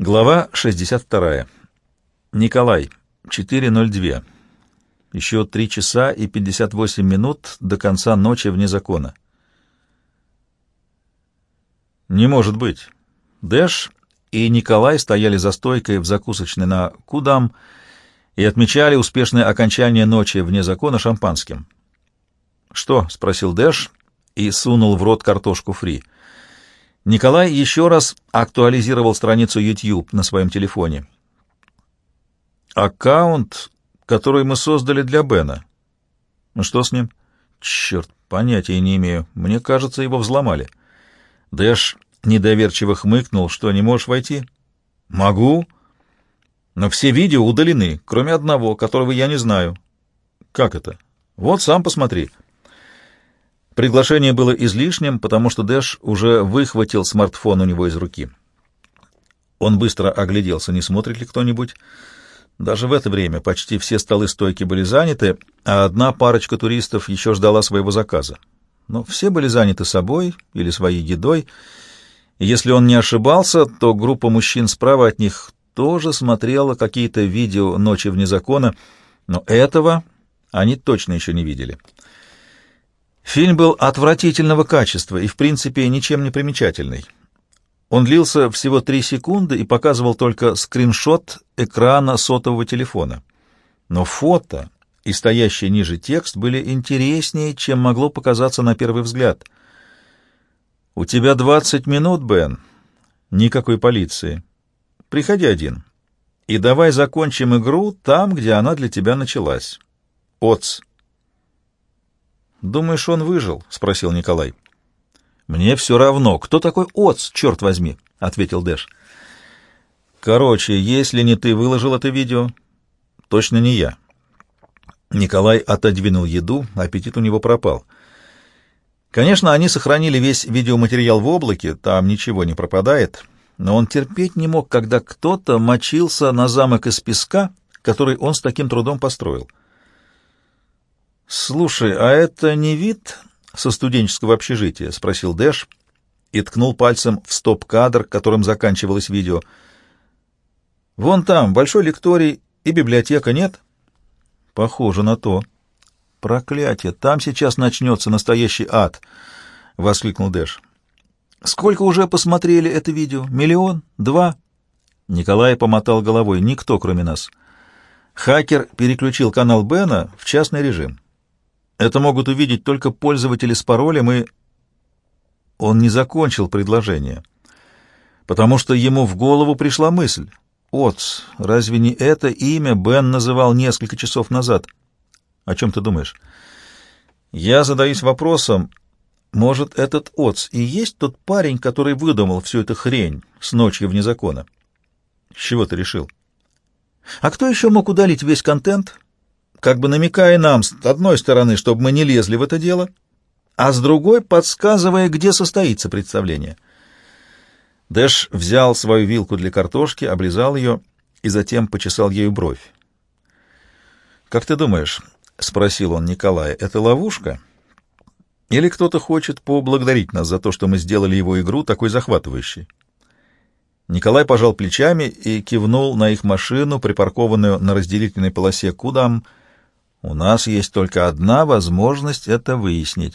Глава 62. Николай, 4.02. Еще 3 часа и 58 минут до конца ночи вне закона. Не может быть. Дэш и Николай стояли за стойкой в закусочной на Кудам и отмечали успешное окончание ночи вне закона шампанским. «Что?» — спросил Дэш и сунул в рот картошку фри — Николай еще раз актуализировал страницу YouTube на своем телефоне. «Аккаунт, который мы создали для Бена. Ну что с ним?» «Черт, понятия не имею. Мне кажется, его взломали». Дэш недоверчиво хмыкнул. «Что, не можешь войти?» «Могу. Но все видео удалены, кроме одного, которого я не знаю». «Как это?» «Вот сам посмотри». Приглашение было излишним, потому что Дэш уже выхватил смартфон у него из руки. Он быстро огляделся, не смотрит ли кто-нибудь. Даже в это время почти все столы стойки были заняты, а одна парочка туристов еще ждала своего заказа. Но все были заняты собой или своей едой, если он не ошибался, то группа мужчин справа от них тоже смотрела какие-то видео «Ночи вне закона», но этого они точно еще не видели. Фильм был отвратительного качества и, в принципе, ничем не примечательный. Он длился всего три секунды и показывал только скриншот экрана сотового телефона. Но фото и стоящий ниже текст были интереснее, чем могло показаться на первый взгляд. «У тебя двадцать минут, Бен. Никакой полиции. Приходи один. И давай закончим игру там, где она для тебя началась. Отц». «Думаешь, он выжил?» — спросил Николай. «Мне все равно. Кто такой Оц, черт возьми?» — ответил Дэш. «Короче, если не ты выложил это видео, точно не я». Николай отодвинул еду, аппетит у него пропал. Конечно, они сохранили весь видеоматериал в облаке, там ничего не пропадает, но он терпеть не мог, когда кто-то мочился на замок из песка, который он с таким трудом построил. «Слушай, а это не вид со студенческого общежития?» — спросил Дэш и ткнул пальцем в стоп-кадр, которым заканчивалось видео. «Вон там большой лекторий и библиотека, нет?» «Похоже на то». «Проклятие! Там сейчас начнется настоящий ад!» — воскликнул Дэш. «Сколько уже посмотрели это видео? Миллион? Два?» Николай помотал головой. «Никто, кроме нас». Хакер переключил канал Бена в частный режим. Это могут увидеть только пользователи с паролем, и... Он не закончил предложение, потому что ему в голову пришла мысль. «Отц, разве не это имя Бен называл несколько часов назад?» «О чем ты думаешь?» «Я задаюсь вопросом, может, этот Отц и есть тот парень, который выдумал всю эту хрень с ночью вне закона?» «С чего ты решил?» «А кто еще мог удалить весь контент, как бы намекая нам с одной стороны, чтобы мы не лезли в это дело, а с другой подсказывая, где состоится представление. Дэш взял свою вилку для картошки, облизал ее и затем почесал ею бровь. «Как ты думаешь?» — спросил он Николая. «Это ловушка? Или кто-то хочет поблагодарить нас за то, что мы сделали его игру такой захватывающей?» Николай пожал плечами и кивнул на их машину, припаркованную на разделительной полосе Кудам, — у нас есть только одна возможность это выяснить.